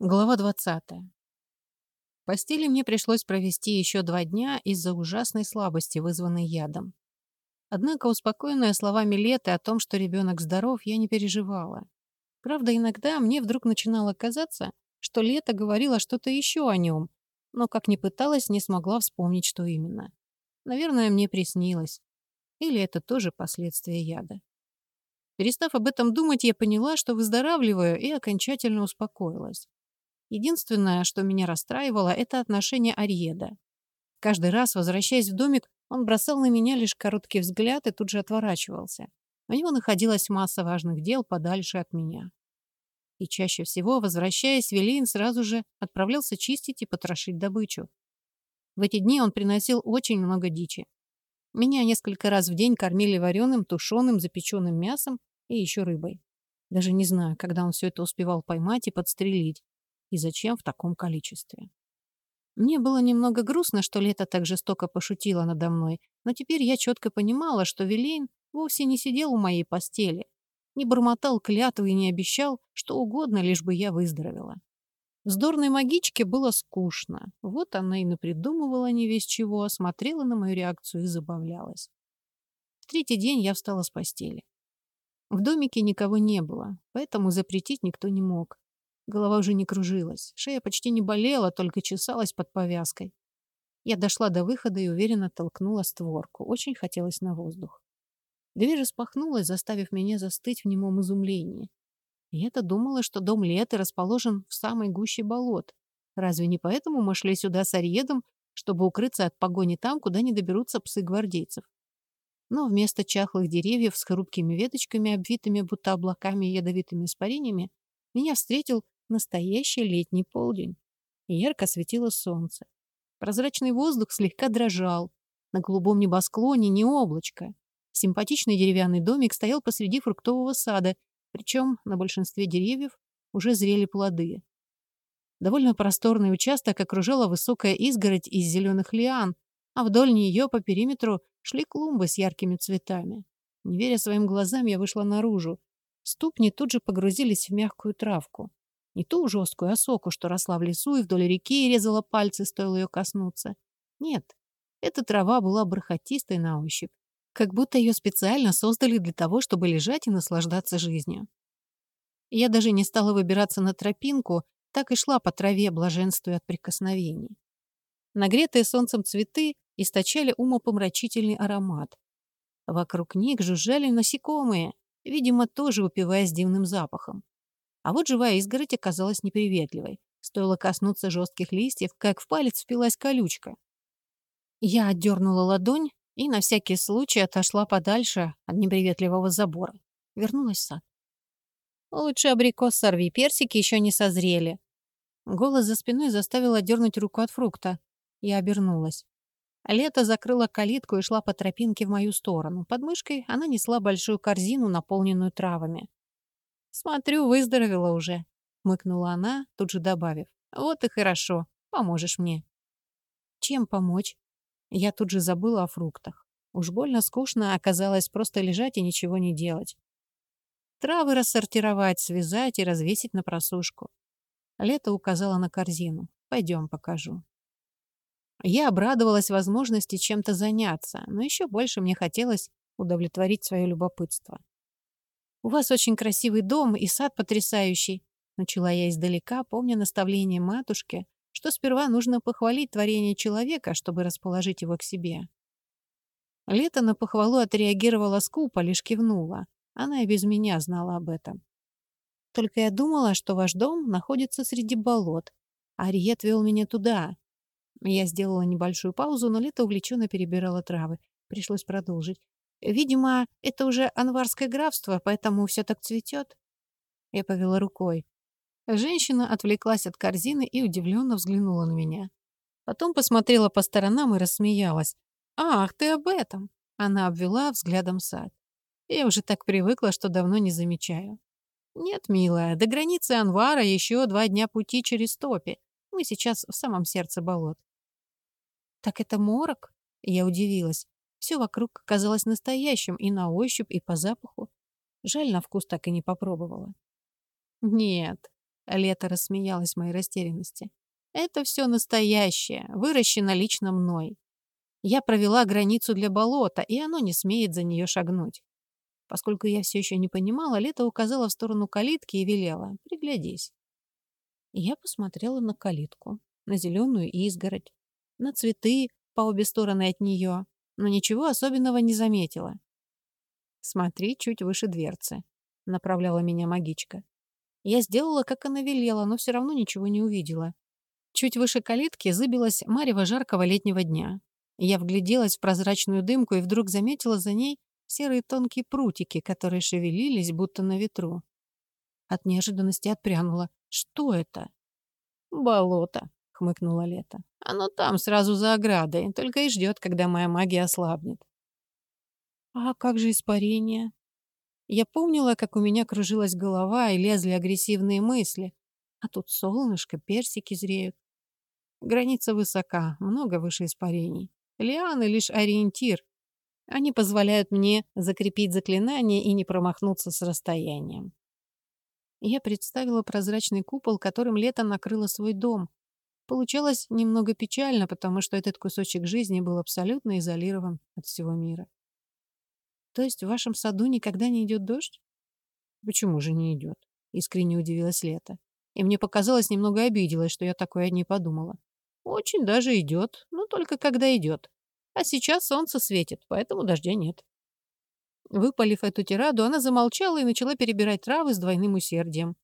Глава 20. В постели мне пришлось провести еще два дня из-за ужасной слабости, вызванной ядом. Однако, успокоенная словами Леты о том, что ребенок здоров, я не переживала. Правда, иногда мне вдруг начинало казаться, что Лета говорила что-то еще о нем, но, как ни пыталась, не смогла вспомнить, что именно. Наверное, мне приснилось. Или это тоже последствия яда. Перестав об этом думать, я поняла, что выздоравливаю, и окончательно успокоилась. Единственное, что меня расстраивало, это отношение Ариеда. Каждый раз, возвращаясь в домик, он бросал на меня лишь короткий взгляд и тут же отворачивался. У него находилась масса важных дел подальше от меня. И чаще всего, возвращаясь, Велин сразу же отправлялся чистить и потрошить добычу. В эти дни он приносил очень много дичи. Меня несколько раз в день кормили вареным, тушеным, запеченным мясом и еще рыбой. Даже не знаю, когда он все это успевал поймать и подстрелить. И зачем в таком количестве? Мне было немного грустно, что Лето так жестоко пошутила надо мной, но теперь я четко понимала, что Вилейн вовсе не сидел у моей постели, не бормотал клятвы и не обещал, что угодно, лишь бы я выздоровела. Вздорной магичке было скучно. Вот она и напридумывала не весь чего, смотрела на мою реакцию и забавлялась. В третий день я встала с постели. В домике никого не было, поэтому запретить никто не мог. Голова уже не кружилась, шея почти не болела, только чесалась под повязкой. Я дошла до выхода и уверенно толкнула створку. Очень хотелось на воздух. Дверь распахнулась, заставив меня застыть в немом изумлении. И это думала, что дом Леты расположен в самой гуще болот. Разве не поэтому мы шли сюда с Арьедом, чтобы укрыться от погони там, куда не доберутся псы гвардейцев? Но вместо чахлых деревьев с хрупкими веточками, обвитыми будто облаками и ядовитыми испарениями, меня встретил Настоящий летний полдень. ярко светило солнце. Прозрачный воздух слегка дрожал. На голубом небосклоне не облачко. Симпатичный деревянный домик стоял посреди фруктового сада, причем на большинстве деревьев уже зрели плоды. Довольно просторный участок окружала высокая изгородь из зеленых лиан, а вдоль нее по периметру шли клумбы с яркими цветами. Не веря своим глазам, я вышла наружу. Ступни тут же погрузились в мягкую травку. Не ту жесткую осоку, что росла в лесу и вдоль реки и резала пальцы, стоило ее коснуться. Нет, эта трава была бархатистой на ощупь, как будто ее специально создали для того, чтобы лежать и наслаждаться жизнью. Я даже не стала выбираться на тропинку, так и шла по траве, блаженствуя от прикосновений. Нагретые солнцем цветы источали умопомрачительный аромат. Вокруг них жужжали насекомые, видимо, тоже упиваясь дивным запахом. А вот живая изгородь оказалась неприветливой. Стоило коснуться жестких листьев, как в палец впилась колючка. Я отдернула ладонь и на всякий случай отошла подальше от неприветливого забора. Вернулась в сад. «Лучше абрикос сорви, персики еще не созрели». Голос за спиной заставил отдернуть руку от фрукта. Я обернулась. Лето закрыла калитку и шла по тропинке в мою сторону. Под мышкой она несла большую корзину, наполненную травами. «Смотрю, выздоровела уже», — мыкнула она, тут же добавив. «Вот и хорошо. Поможешь мне». «Чем помочь?» Я тут же забыла о фруктах. Уж больно скучно оказалось просто лежать и ничего не делать. Травы рассортировать, связать и развесить на просушку. Лето указала на корзину. «Пойдем, покажу». Я обрадовалась возможности чем-то заняться, но еще больше мне хотелось удовлетворить свое любопытство. «У вас очень красивый дом и сад потрясающий», — начала я издалека, помня наставление матушки, что сперва нужно похвалить творение человека, чтобы расположить его к себе. Лето на похвалу отреагировала скупо, лишь кивнула. Она и без меня знала об этом. Только я думала, что ваш дом находится среди болот, а Риет вел меня туда. Я сделала небольшую паузу, но Лето увлеченно перебирала травы. Пришлось продолжить. Видимо, это уже анварское графство, поэтому все так цветет. Я повела рукой. Женщина отвлеклась от корзины и удивленно взглянула на меня. Потом посмотрела по сторонам и рассмеялась. «Ах, ты об этом!» Она обвела взглядом сад. Я уже так привыкла, что давно не замечаю. «Нет, милая, до границы Анвара еще два дня пути через топи. Мы сейчас в самом сердце болот». «Так это морок?» Я удивилась. Все вокруг казалось настоящим и на ощупь, и по запаху. Жаль, на вкус так и не попробовала. Нет, Лето рассмеялась моей растерянности. Это все настоящее, выращено лично мной. Я провела границу для болота, и оно не смеет за нее шагнуть. Поскольку я все еще не понимала, Лето указала в сторону калитки и велела «Приглядись». Я посмотрела на калитку, на зеленую изгородь, на цветы по обе стороны от нее, но ничего особенного не заметила. «Смотри чуть выше дверцы», — направляла меня магичка. Я сделала, как она велела, но все равно ничего не увидела. Чуть выше калитки зыбилась марево жаркого летнего дня. Я вгляделась в прозрачную дымку и вдруг заметила за ней серые тонкие прутики, которые шевелились, будто на ветру. От неожиданности отпрянула. «Что это?» «Болото», — хмыкнула Лето. «Оно там, сразу за оградой, только и ждет, когда моя магия ослабнет». «А как же испарение?» Я помнила, как у меня кружилась голова и лезли агрессивные мысли. А тут солнышко, персики зреют. Граница высока, много выше испарений. Лианы — лишь ориентир. Они позволяют мне закрепить заклинание и не промахнуться с расстоянием. Я представила прозрачный купол, которым лето накрыло свой дом. Получалось немного печально, потому что этот кусочек жизни был абсолютно изолирован от всего мира. То есть в вашем саду никогда не идет дождь? Почему же не идет? Искренне удивилась Лето. И мне показалось, немного обиделась, что я такое не подумала. Очень даже идет, но только когда идет. А сейчас солнце светит, поэтому дождя нет. Выпалив эту тираду, она замолчала и начала перебирать травы с двойным усердием.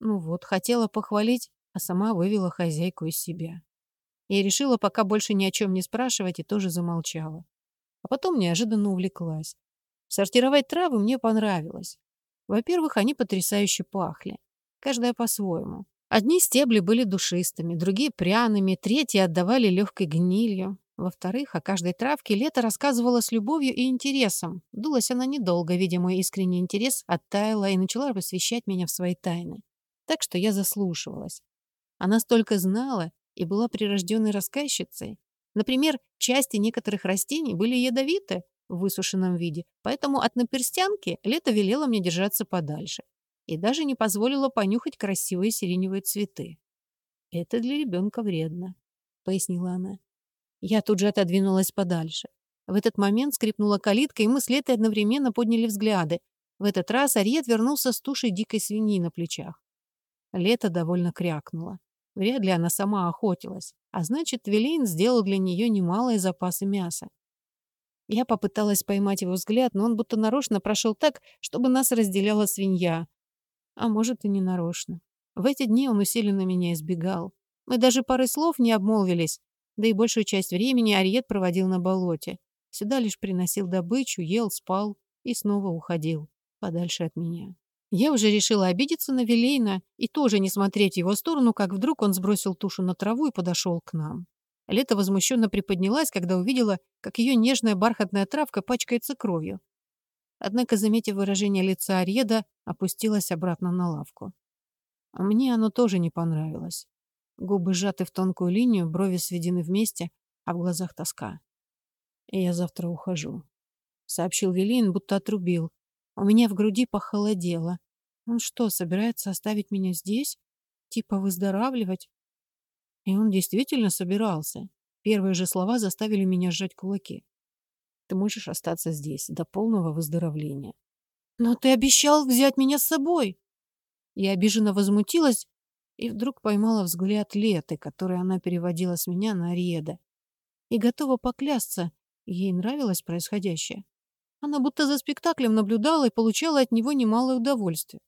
Ну вот, хотела похвалить, а сама вывела хозяйку из себя. Я решила пока больше ни о чем не спрашивать и тоже замолчала. А потом неожиданно увлеклась. Сортировать травы мне понравилось. Во-первых, они потрясающе пахли. Каждая по-своему. Одни стебли были душистыми, другие пряными, третьи отдавали легкой гнилью. Во-вторых, о каждой травке Лето рассказывала с любовью и интересом. Дулась она недолго, видя мой искренний интерес, оттаяла и начала посвящать меня в свои тайны. Так что я заслушивалась. Она столько знала и была прирожденной рассказчицей. Например, части некоторых растений были ядовиты, в высушенном виде, поэтому от наперстянки лето велело мне держаться подальше и даже не позволило понюхать красивые сиреневые цветы. «Это для ребенка вредно», — пояснила она. Я тут же отодвинулась подальше. В этот момент скрипнула калитка, и мы с Летой одновременно подняли взгляды. В этот раз Ариет вернулся с тушей дикой свиньи на плечах. Лето довольно крякнула. Вряд ли она сама охотилась, а значит, Твилейн сделал для нее немалые запасы мяса. Я попыталась поймать его взгляд, но он будто нарочно прошел так, чтобы нас разделяла свинья. А может, и не нарочно. В эти дни он усиленно меня избегал. Мы даже пары слов не обмолвились, да и большую часть времени Ариет проводил на болоте. Сюда лишь приносил добычу, ел, спал и снова уходил, подальше от меня. Я уже решила обидеться на Вилейна и тоже не смотреть в его сторону, как вдруг он сбросил тушу на траву и подошел к нам. Лето возмущенно приподнялась, когда увидела, как ее нежная бархатная травка пачкается кровью. Однако, заметив выражение лица Арьеда, опустилась обратно на лавку. А мне оно тоже не понравилось. Губы сжаты в тонкую линию, брови сведены вместе, а в глазах тоска. «И я завтра ухожу», — сообщил Велин, будто отрубил. У меня в груди похолодело. Он что, собирается оставить меня здесь? Типа выздоравливать? И он действительно собирался. Первые же слова заставили меня сжать кулаки. Ты можешь остаться здесь до полного выздоровления. Но ты обещал взять меня с собой. Я обиженно возмутилась и вдруг поймала взгляд Леты, который она переводила с меня на Реда. И готова поклясться, ей нравилось происходящее. Она будто за спектаклем наблюдала и получала от него немалое удовольствие.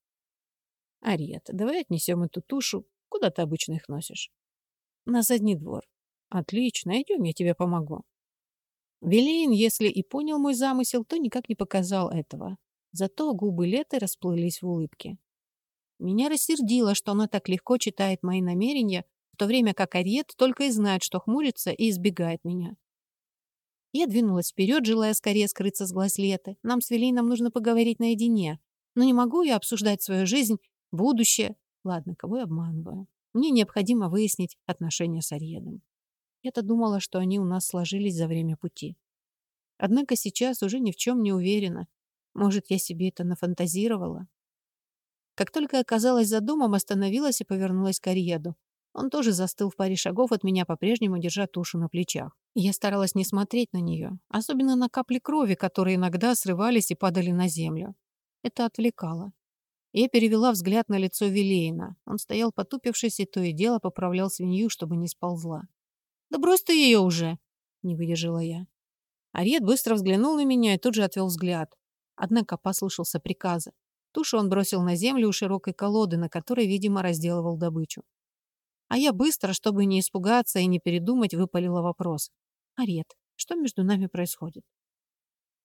«Ариет, давай отнесем эту тушу. Куда ты обычно их носишь?» на задний двор. Отлично, идем, я тебе помогу. Велейн, если и понял мой замысел, то никак не показал этого. Зато губы Леты расплылись в улыбке. Меня рассердило, что она так легко читает мои намерения, в то время как Ариет только и знает, что хмурится и избегает меня. Я двинулась вперед, желая скорее скрыться с глаз Леты. Нам с Велейном нужно поговорить наедине. Но не могу я обсуждать свою жизнь, будущее. Ладно, кого я обманываю? Мне необходимо выяснить отношения с Арьедом. Я-то думала, что они у нас сложились за время пути. Однако сейчас уже ни в чем не уверена. Может, я себе это нафантазировала? Как только оказалась за домом, остановилась и повернулась к Арьеду. Он тоже застыл в паре шагов от меня, по-прежнему держа тушу на плечах. Я старалась не смотреть на нее, особенно на капли крови, которые иногда срывались и падали на землю. Это отвлекало. Я перевела взгляд на лицо Вилейна. Он стоял потупившись и то и дело поправлял свинью, чтобы не сползла. «Да брось ты ее уже!» — не выдержала я. Арьет быстро взглянул на меня и тут же отвел взгляд. Однако послушался приказа. Тушу он бросил на землю у широкой колоды, на которой, видимо, разделывал добычу. А я быстро, чтобы не испугаться и не передумать, выпалила вопрос. «Арет, что между нами происходит?»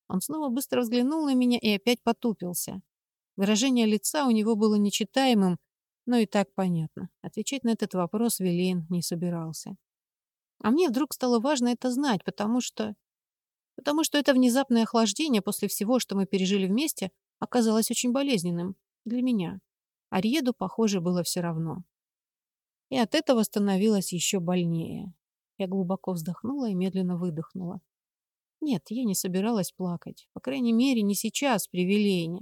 Он снова быстро взглянул на меня и опять потупился. Выражение лица у него было нечитаемым, но и так понятно. Отвечать на этот вопрос Вилейн не собирался. А мне вдруг стало важно это знать, потому что... Потому что это внезапное охлаждение после всего, что мы пережили вместе, оказалось очень болезненным для меня. Арьеду, похоже, было все равно. И от этого становилось еще больнее. Я глубоко вздохнула и медленно выдохнула. Нет, я не собиралась плакать. По крайней мере, не сейчас, при Вилене.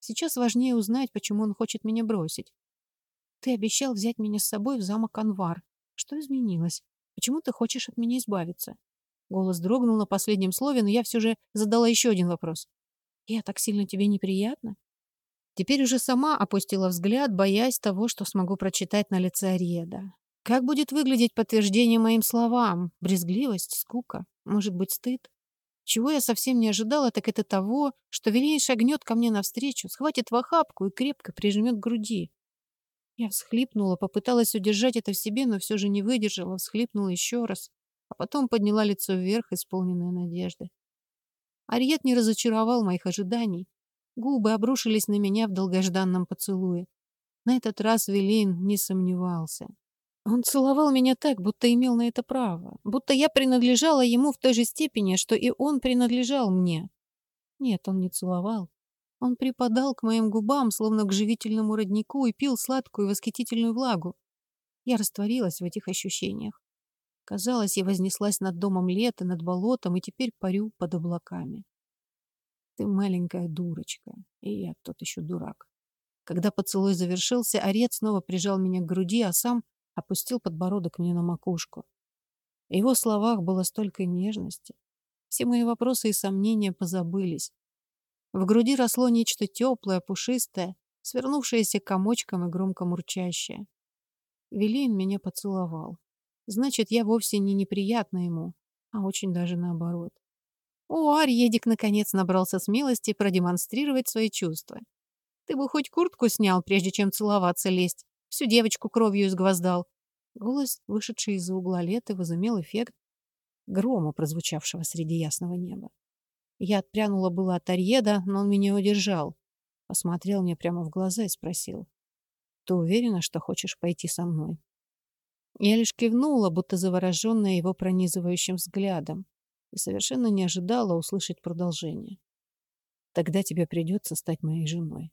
Сейчас важнее узнать, почему он хочет меня бросить. Ты обещал взять меня с собой в замок Анвар. Что изменилось? Почему ты хочешь от меня избавиться? Голос дрогнул на последнем слове, но я все же задала еще один вопрос. Я так сильно тебе неприятна? Теперь уже сама опустила взгляд, боясь того, что смогу прочитать на лице Ариеда. Как будет выглядеть подтверждение моим словам? Брезгливость, скука, может быть, стыд? Чего я совсем не ожидала, так это того, что Велей шагнет ко мне навстречу, схватит в охапку и крепко прижмет к груди. Я всхлипнула, попыталась удержать это в себе, но все же не выдержала, всхлипнула еще раз, а потом подняла лицо вверх, исполненное надежды. Ариет не разочаровал моих ожиданий. Губы обрушились на меня в долгожданном поцелуе. На этот раз Велин не сомневался. Он целовал меня так, будто имел на это право, будто я принадлежала ему в той же степени, что и он принадлежал мне. Нет, он не целовал. Он припадал к моим губам, словно к живительному роднику, и пил сладкую восхитительную влагу. Я растворилась в этих ощущениях. Казалось, я вознеслась над домом лета, над болотом, и теперь парю под облаками. Ты маленькая дурочка, и я тот еще дурак. Когда поцелуй завершился, Орец снова прижал меня к груди, а сам опустил подбородок мне на макушку. В его словах было столько нежности. Все мои вопросы и сомнения позабылись. В груди росло нечто теплое, пушистое, свернувшееся комочком и громко мурчащее. Велин меня поцеловал. Значит, я вовсе не неприятна ему, а очень даже наоборот. О, Арьедик наконец набрался смелости продемонстрировать свои чувства. Ты бы хоть куртку снял, прежде чем целоваться лезть. Всю девочку кровью изгвоздал. Голос, вышедший из-за угла лета, возымел эффект грома, прозвучавшего среди ясного неба. Я отпрянула было от Арьеда, но он меня удержал. Посмотрел мне прямо в глаза и спросил. «Ты уверена, что хочешь пойти со мной?» Я лишь кивнула, будто завороженная его пронизывающим взглядом и совершенно не ожидала услышать продолжение. Тогда тебе придется стать моей женой.